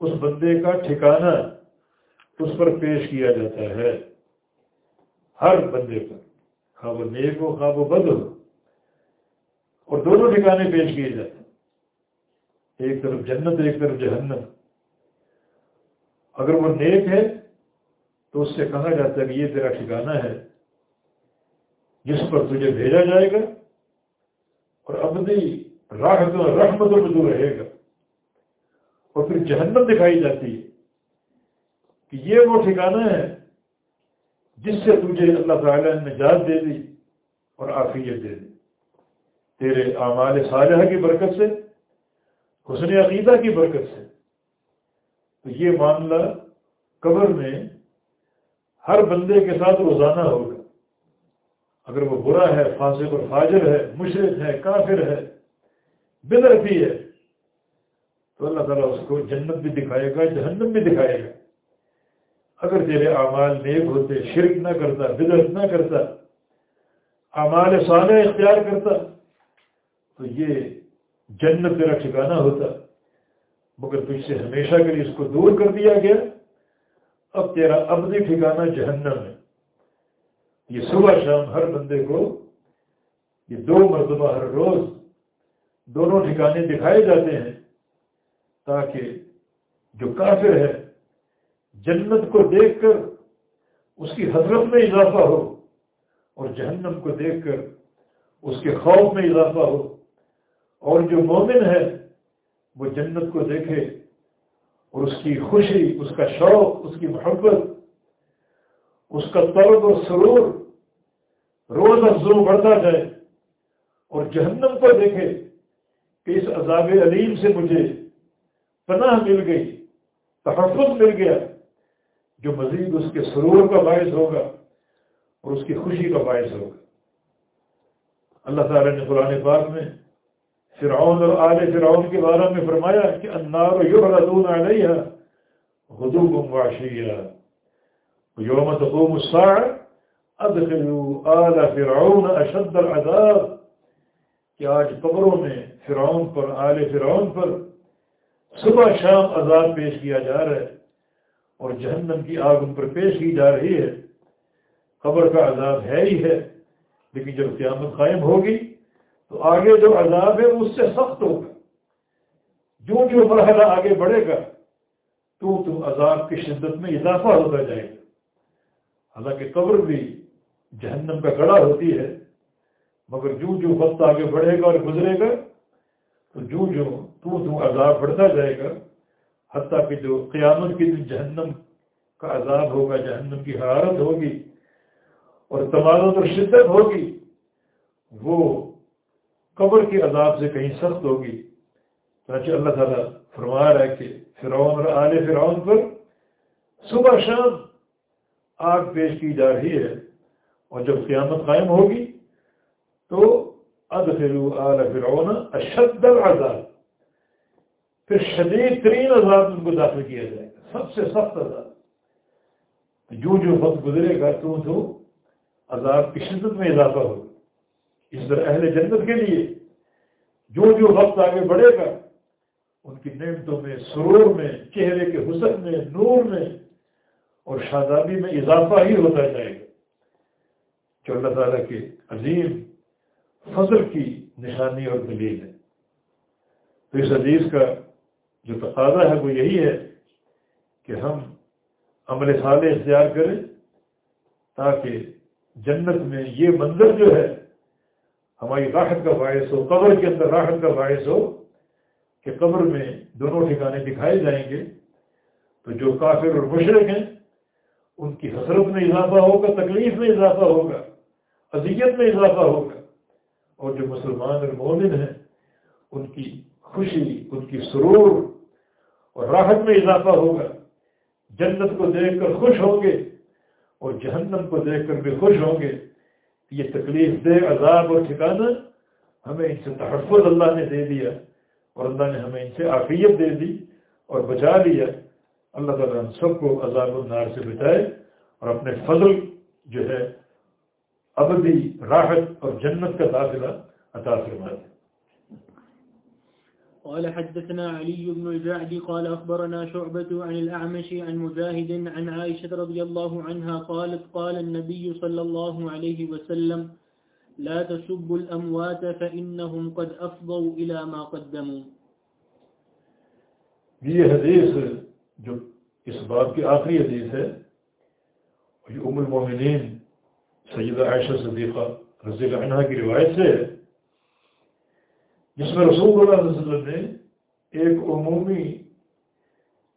Speaker 2: اس بندے کا ٹھکانہ اس پر پیش کیا جاتا ہے، ہر بندے پر۔ خواب و نیک ہو، خواب و بد ہو۔ اور دونوں ٹھکانے پیش کیے جاتے ہیں۔ ایک طرف جنت، ایک طرف جہنم۔ اگر وہ نیک ہے تو اس سے کہا جاتا ہے کہ یہ تیرا ٹھکانہ ہے، جس پر تجھے بھیجا جائے گا اور ابدی راحت رحمت میں جو رہے گا۔ اور پھر جہنم دکھائی جاتی ہے کہ یہ وہ ٹھکانا ہے جس سے تجھے اللہ تعالیٰ نے نجات دے دی اور آفیت دے دی۔ تیرے اعمال صالحہ کی برکت سے، حسن عقیدہ کی برکت سے۔ تو یہ معاملہ قبر میں ہر بندے کے ساتھ روزانہ ہوگا۔ اگر وہ برا ہے، فاسق اور فاجر ہے، مشرق ہے، کافر ہے بدرتی ہے، تو اللہ تعالیٰ اس کو جنت بھی دکھائے گا، جہنم بھی دکھائے گا۔ اگر تیرے اعمال نیک ہوتے، شرک نہ کرتا بدرت نہ کرتا، اعمال صالح اختیار کرتا، تو یہ جنت تیرا ٹھکانا ہوتا۔ مگر تجھ سے ہمیشہ کے لیے اس کو دور کر دیا گیا۔ اب تیرا ابدی ٹھکانا جہنم ہے۔ یہ صبح شام ہر بندے کو یہ دو مرتبہ ہر روز دونوں ٹھکانے دکھائے جاتے ہیں تاکہ جو کافر ہے جنت کو دیکھ کر اس کی حضرت میں اضافہ ہو اور جہنم کو دیکھ کر اس کے خوف میں اضافہ ہو اور جو مومن ہے وہ جنت کو دیکھے اور اس کی خوشی، اس کا شوق، اس کی محبت، اس کا طرد اور سرور روز افزو بڑھتا جائے اور جہنم کو دیکھے کہ اس عذاب علیم سے مجھے پناہ مل گئی، تحفظ مل گیا، جو مزید اس کے سرور کا باعث ہوگا اور اس کی خوشی کا باعث ہوگا۔ اللہ تعالیٰ نے قرآن پاک میں فرعون اور آل فرعون کے بارے میں فرمایا کہ انار یعرضون علیہ غدوب وعشیہ۔ یوم تقوم الساعة ادخلوا آل فرعون اشد العذاب۔ کہ آج قبروں میں فرعون پر، آل فرعون پر صبح شام عذاب پیش کیا جا رہا ہے اور جہنم کی آگ ان پر پیش کی جا رہی ہے۔ قبر کا عذاب ہے ہی ہے، لیکن جب قیامت قائم ہوگی تو آگے جو عذاب ہے اس سے سخت ہوگا جو جو مرحلہ آگے بڑھے گا، تو تم عذاب کی شدت میں اضافہ ہوتا جائے گا۔ حالانکہ قبر بھی جہنم کا گڑا ہوتی ہے، مگر جو جو وقت آگے بڑھے گا اور گزرے گا، تو جو جو تو تو عذاب بڑھتا جائے گا۔ حتیٰ کہ جو قیامت کی دن جہنم کا عذاب ہوگا، جہنم کی حرارت ہوگی اور تمازت اور شدت ہوگی، وہ قبر کے عذاب سے کہیں سخت ہوگی۔ چنانچہ اللہ تعالیٰ فرما رہا ہے کہ فرعون اور آل فرعون پر صبح شام آگ پیش کی جا رہی ہے اور جب قیامت قائم ہوگی تو ادخلوا آل فرعون اشد العذاب۔ پھر شدید ترین عذاب ان کو داخل کیا جائے گا، سب سے سخت عذاب۔ جو جو وقت گزرے گا تو تو عذاب کی شدت میں اضافہ ہوگا۔ اس طرح اہل جنت کے لیے جو جو وقت آگے بڑھے گا، ان کی نعمتوں میں، سرور میں، چہرے کے حسن میں، نور میں اور شادابی میں اضافہ ہی ہوتا جائے گا۔ جو اللہ تعالیٰ کے عظیم فضل کی نشانی اور دلیل ہے۔ تو اس حدیث کا جو تقاضا ہے وہ یہی ہے کہ ہم عمل صالح اختیار کریں تاکہ جنت میں یہ منظر جو ہے ہماری راحت کا باعث ہو، قبر کے اندر راحت کا باعث ہو کہ قبر میں دونوں ٹھکانے دکھائے جائیں گے۔ تو جو کافر اور مشرق ہیں، ان کی حسرت میں اضافہ ہوگا، تکلیف میں اضافہ ہوگا، اذیت میں اضافہ ہوگا۔ اور جو مسلمان اور مومن ہیں، ان کی خوشی، ان کی سرور اور راحت میں اضافہ ہوگا۔ جنت کو دیکھ کر خوش ہوں گے اور جہنم کو دیکھ کر بھی خوش ہوں گے۔ یہ تکلیف دہ عذاب اور ٹھکانا ہمیں ان سے تحفظ اللہ نے دے دیا اور اللہ نے ہمیں ان سے عافیت دے دی اور بچا لیا۔ اللہ تعالیٰ ہم سب کو عذاب النار سے بچائے اور اپنے فضل جو ہے ابدی راحت اور جنت کا داخلہ عطا فرما دے
Speaker 1: قال حدثنا علي بن الجعد قال أخبرنا شعبة عن الأعمش عن مجاهد عن عائشة رضي الله عنها قالت قال النبي صلى الله عليه وسلم، لا تسبوا الأموات فإنهم قد أفضوا إلى ما قدموا.
Speaker 2: یہ حدیث جو اس بات کی آخری حدیث ہے، یہ ام المومنین سیدہ عائشہ صدیقہ رضی اللہ عنہ کی روایت سے جس میں رسول اللہ علیہ وسلم نے ایک عمومی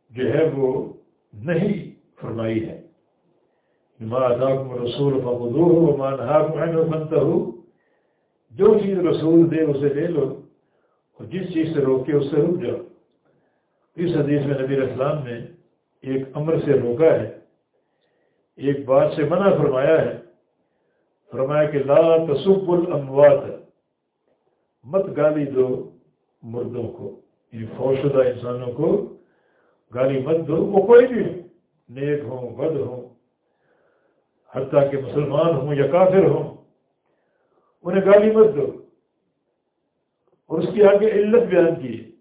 Speaker 2: جو ہے وہ نہیں فرمائی ہے۔ رسول فخو ہو مان ہو جو چیز رسول دے اسے لے لو اور جس چیز سے روکے اس سے رک جاؤ۔ اس حدیث میں نبی اسلام نے ایک امر سے روکا ہے۔ ایک بات سے منع فرمایا ہے۔ فرمایا کہ لا تصب الاموات۔ مت گالی دو مردوں کو یعنی فوشدہ انسانوں کو گالی مت دو، وہ کوئی بھی ہو، نیک ہوں، بد ہوں، حتیٰ کہ مسلمان ہوں یا کافر ہوں، انہیں گالی مت دو۔ اور اس کی آگے علت بیان کی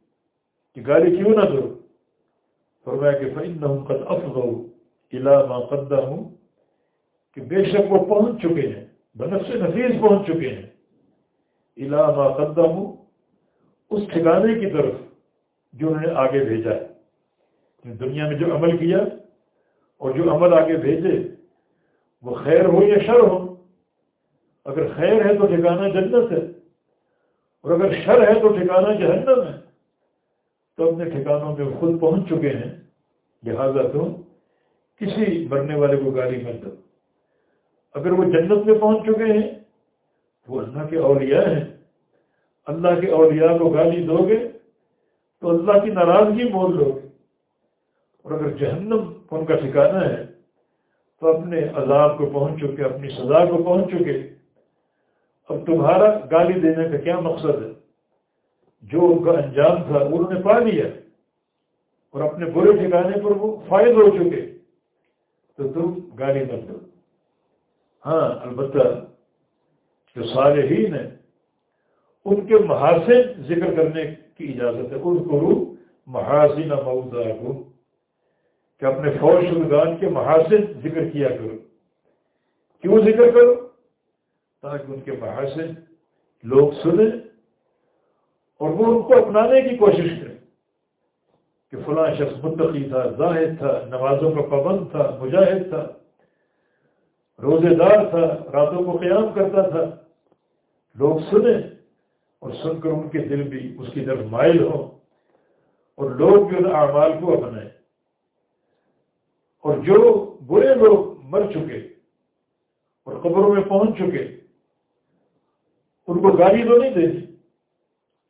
Speaker 2: کہ گالی کیوں نہ دو۔ فرمایا کہ فن قد افغو علا قدہ ہوں کہ بے شک وہ پہنچ چکے ہیں، بنفس نفیس پہنچ چکے ہیں۔ علا قدہ ہوں اس ٹھکانے کی طرف جو انہوں نے آگے بھیجا ہے۔ یعنی دنیا میں جو عمل کیا اور جو عمل آگے بھیجے، وہ خیر ہو یا شر ہو، اگر خیر ہے تو ٹھکانا جنت ہے، اور اگر شر ہے تو ٹھکانا جہنم ہے۔ تو اپنے ٹھکانوں میں خود پہنچ چکے ہیں۔ لہٰذا تم کسی مرنے والے کو گالی مت دو۔ اگر وہ جنت میں پہنچ چکے ہیں وہ اللہ کے اولیاء ہیں۔ اللہ کے اولیاء کو گالی دو گے تو اللہ کی ناراضگی مول لو گے۔ اور اگر جہنم ان کا ٹھکانا ہے تو اپنے عذاب کو پہنچ چکے، اپنی سزا کو پہنچ چکے۔ اب تمہارا گالی دینے کا کیا مقصد ہے؟ جو ان کا انجام تھا وہ انہوں نے پا لیا۔ اور اپنے برے ٹھکانے پر وہ فائد ہو چکے۔ تو تم گالی مت دو۔ ہاں البتہ جو صالحین ہیں، ان کے محاسن ذکر کرنے کی اجازت ہے۔ ان کو محاسن موضاء کو کہ اپنے فوج شدگان کے محاسن ذکر کیا کرو۔ کیوں ذکر کرو؟ تاکہ ان کے محاسن لوگ سنیں اور وہ ان کو اپنانے کی کوشش کریں کہ فلاں شخص متقی تھا، زاہد تھا، نمازوں کا پابند تھا، مجاہد تھا، روزے دار تھا، راتوں کو قیام کرتا تھا۔ لوگ سنیں اور سن کر ان کے دل بھی اس کی طرف مائل ہوں اور لوگ بھی ان اعمال کو اپنائیں۔ اور جو برے لوگ مر چکے اور قبروں میں پہنچ چکے، ان کو گالی تو نہیں دینی،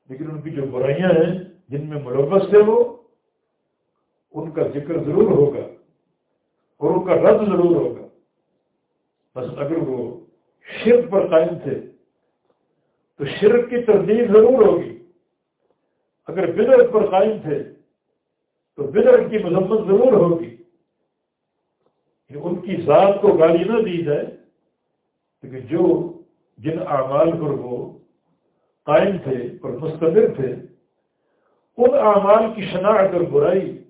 Speaker 2: لیکن ان کی جو برائیاں ہیں، جن میں ملوث تھے وہ، ان کا ذکر ضرور ہوگا اور ان کا رد ضرور ہوگا۔ بس اگر وہ شرک پر قائم تھے تو شرک کی تردید ضرور ہوگی۔ اگر بدرت پر قائم تھے، تو بدرت کی مذمت ضرور ہوگی۔ ان کی ذات کو گالی نہ دی جائے، لیکن جو جن اعمال پر وہ قائم تھے اور مستقر تھے، ان اعمال کی شناخت اور برائی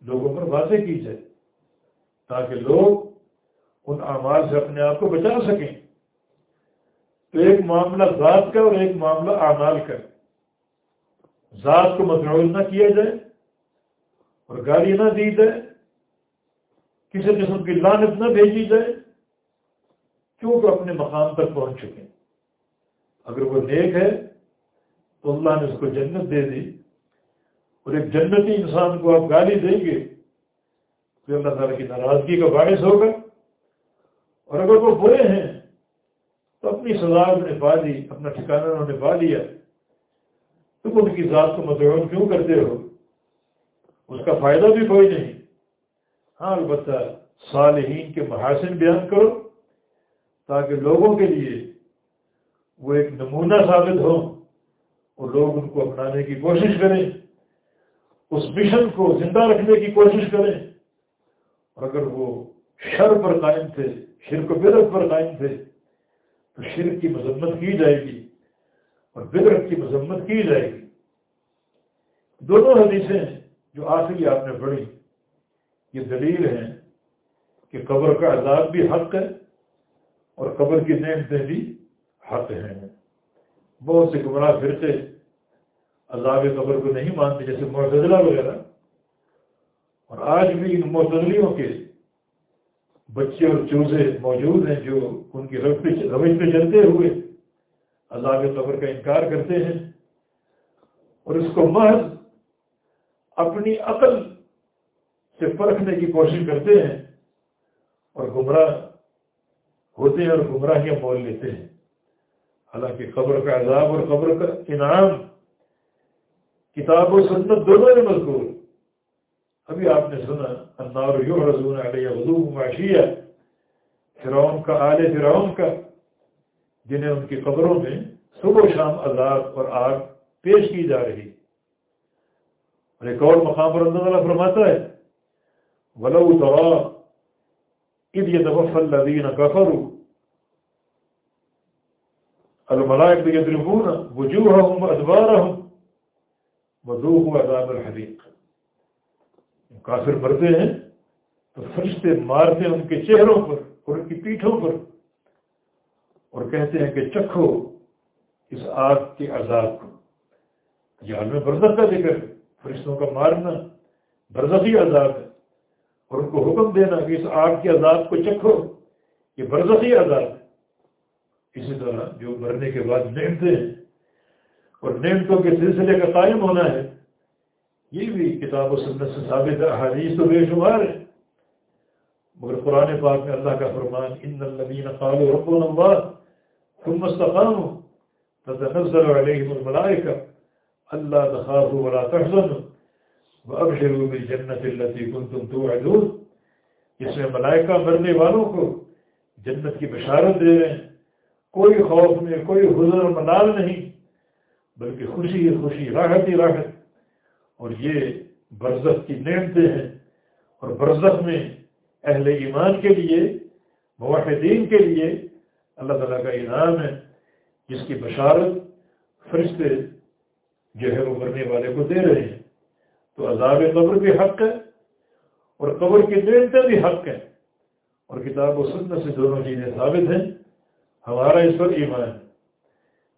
Speaker 2: لوگوں پر واضح کی جائے، تاکہ لوگ ان اعمال سے اپنے آپ کو بچا سکیں۔ تو ایک معاملہ ذات کا اور ایک معاملہ اعمال کا۔ ذات کو متروز نہ کیا جائے اور گالی نہ دی جائے، کسی قسم کی لانت نہ بھیجی جائے، کیونکہ اپنے مقام تک پہنچ چکے۔ اگر وہ نیک ہے تو اللہ نے اس کو جنت دے دی اور ایک جنتی انسان کو آپ گالی دیں گے تو اللہ تعالیٰ کی ناراضگی کا باعث ہوگا۔ اور اگر وہ برے ہیں تو اپنی سزا انہوں نے پا دی، اپنا ٹھکانا انہوں نے پا لیا۔ تم ان کی ذات کو متعود کیوں کرتے ہو؟ اس کا فائدہ بھی کوئی نہیں۔ ہاں البتہ صالحین کے محاسن بیان کرو تاکہ لوگوں کے لیے وہ ایک نمونہ ثابت ہو اور لوگ ان کو اپنانے کی کوشش کریں، اس مشن کو زندہ رکھنے کی کوشش کریں۔ اور اگر وہ شر پر قائم تھے، شرک و بدرت پر قائم تھے تو شرک کی مذمت کی جائے گی اور بدرت کی مذمت کی جائے گی۔ دونوں حدیثیں جو آخری آپ نے پڑھی، یہ دلیل ہیں کہ قبر کا عذاب بھی حق ہے اور قبر کی نعمتیں بھی حق ہیں۔ بہت سے گمراہ فرقے عذاب قبر کو نہیں مانتے، جیسے معتدلہ وغیرہ۔ اور آج بھی ان معتدلیوں کے بچے اور چوزے موجود ہیں جو ان کی روش پہ چلتے ہوئے عذاب قبر کا انکار کرتے ہیں اور اس کو محض اپنی عقل سے پرکھنے کی کوشش کرتے ہیں اور گمراہ ہوتے ہیں اور گمراہیاں مول لیتے ہیں۔ حالانکہ قبر کا عذاب اور قبر کا انعام کتاب و سنت دونوں میں مذکور ابھی آپ نے سنا انار یو رضون علیہ وضو معاشیہ فرعون کا، آل فرعون کا، جنہیں ان کی قبروں میں صبح و شام عذاب اور آگ پیش کی جا رہی۔ اور ایک اور مقام پر اللہ تعالیٰ فرماتا ہے، ولو ترى إذ يتوفى الذين كفروا الملائكة يضربون وجوههم وأدبارهم وذوقوا عذاب الحريق کافر مرتے ہیں تو فرشتے مارتے ہیں ان کے چہروں پر اور ان کی پیٹھوں پر اور کہتے ہیں کہ چکھو اس آگ کے عذاب کو۔ یہ عالم برزخ کا ذکر فرشتوں کا مارنا برزخی عذاب ہے۔ اور ان کو حکم دینا کہ اس آگ کے عذاب کو چکھو، یہ برزخی عذاب ہے۔ اسی طرح جو مرنے کے بعد نعمتیں ہیں۔ اور نعمتوں کے سلسلے کا قائم ہونا ہے۔ یہ بھی کتاب و سنت سے ثابت احادیث تو بے شمار ہے مگر قرآن پاک میں اللہ کا فرمان، ان الذین قالوا ربنا اللہ ثم استقاموا تتنزل عليهم الملائکہ، اللہ تخافوا ولا تحزنوا وابشروا بالجنة التي كنتم توعدون جس میں ملائکہ مرنے والوں کو جنت کی بشارت دے رہے ہیں۔ کوئی خوف نہیں، کوئی حضر منال نہیں، بلکہ خوشی ہی خوشی، راحت ہی راحت۔ اور یہ برزخ کی نعمتیں ہیں۔ اور برزخ میں اہل ایمان کے لیے، موحدین کے لیے اللہ تعالیٰ کا انعام ہے۔ جس کی بشارت فرشتے جو ہے وہ مرنے والے کو دے رہے ہیں۔ تو عذاب قبر بھی حق ہے اور قبر کی نعمتیں بھی حق ہیں۔ اور کتاب و سنت سے دونوں چیزیں ثابت ہیں۔ ہمارا اس پر ایمان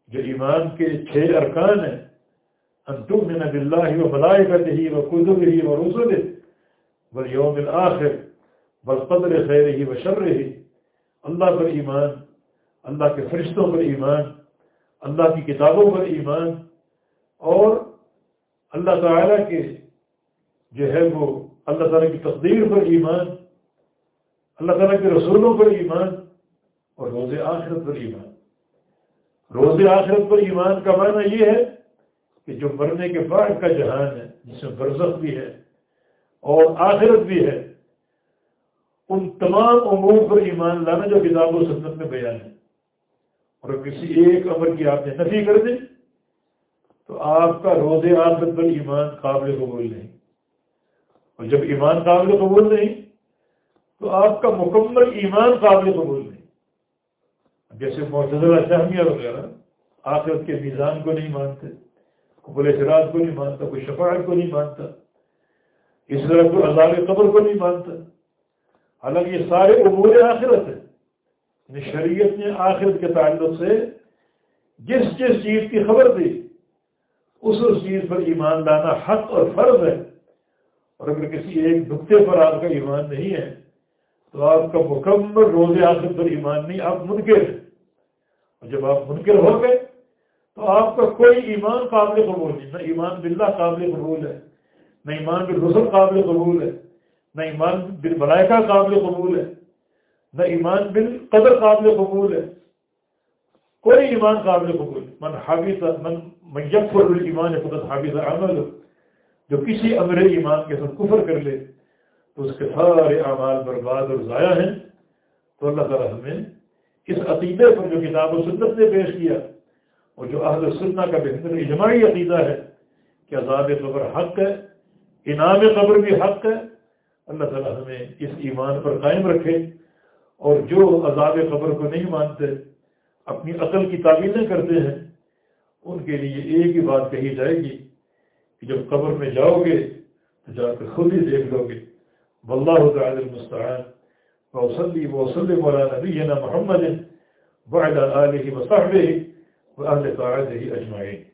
Speaker 2: جو ایمان کے چھ ارکان ہیں انتم من باللہ و ملائکتہ و کتبہ و والقدر خیرہ و اللہ پر ایمان، اللہ کے فرشتوں پر ایمان، اللہ کی کتابوں پر ایمان اور اللہ تعالیٰ کے جو ہے وہ اللہ تعالیٰ کی تقدیر پر ایمان، اللہ تعالیٰ کے رسولوں پر ایمان اور روز آخرت پر ایمان۔ روز آخرت پر ایمان کا معنی یہ ہے کہ جو مرنے کے بعد کا جہان ہے، جس میں برزخ بھی ہے اور آخرت بھی ہے، ان تمام امور پر ایمان لانا جو کتاب و سنت میں بیان ہے۔ اور کسی ایک عمر کی آپ نے نفی کر دی، تو آپ کا روز آخرت پر ایمان قابل قبول نہیں۔ اور جب ایمان قابل قبول نہیں، تو آپ کا مکمل ایمان قابل قبول نہیں۔ جیسے معتدلہ جامعہ وغیرہ، آخرت کے میزان کو نہیں مانتے۔ کوئی اعتراض کو نہیں مانتا، کوئی شفاعت کو نہیں مانتا، اس طرح کوئی عذاب قبر کو نہیں مانتا۔ حالانکہ یہ سارے امور آخرت ہیں۔ یعنی شریعت نے آخرت کے تعلق سے جس جس چیز کی خبر دی، اس اس چیز پر ایمان لانا حق اور فرض ہے۔ اور اگر کسی ایک نقطے پر آپ کا ایمان نہیں ہے، تو آپ کا مکمل روز آخر پر ایمان نہیں، آپ منکر ہیں۔ اور جب آپ منکر ہو گئے تو آپ کا کوئی ایمان قابل قبول نہیں، نہ ایمان باللہ قابل قبول ہے، نہ ایمان بالرسل قابل قبول ہے، نہ ایمان بالملائکہ قابل قبول ہے، نہ ایمان بالقدر قابل قبول ہے۔ کوئی ایمان قابل قبول من حابث من میفر ایمان قدر حابث عمل۔ جو کسی امر ایمان کے ساتھ کفر کر لے، تو اس کے سارے اعمال برباد اور ضائع ہیں۔ تو اللہ تعالیٰ ہمیں اس عقیدے پر جو کتاب و سنت نے پیش کیا اور جو اہل سننا کا بہتر اجماعی عقیدہ ہے کہ عذاب قبر حق ہے، انعام قبر بھی حق ہے، اللہ تعالیٰ ہمیں اس ایمان پر قائم رکھے اور جو عذاب قبر کو نہیں مانتے، اپنی عقل کی تعویذیں کرتے ہیں، ان کے لیے ایک ہی بات کہی جائے گی کہ جب قبر میں جاؤ گے تو جا کر خود ہی دیکھ لو گے۔ والله تعالى المستعان۔ وأصلي وأسلم على نبينا محمد وعلى آله اہل وأهل ہی أجمعين.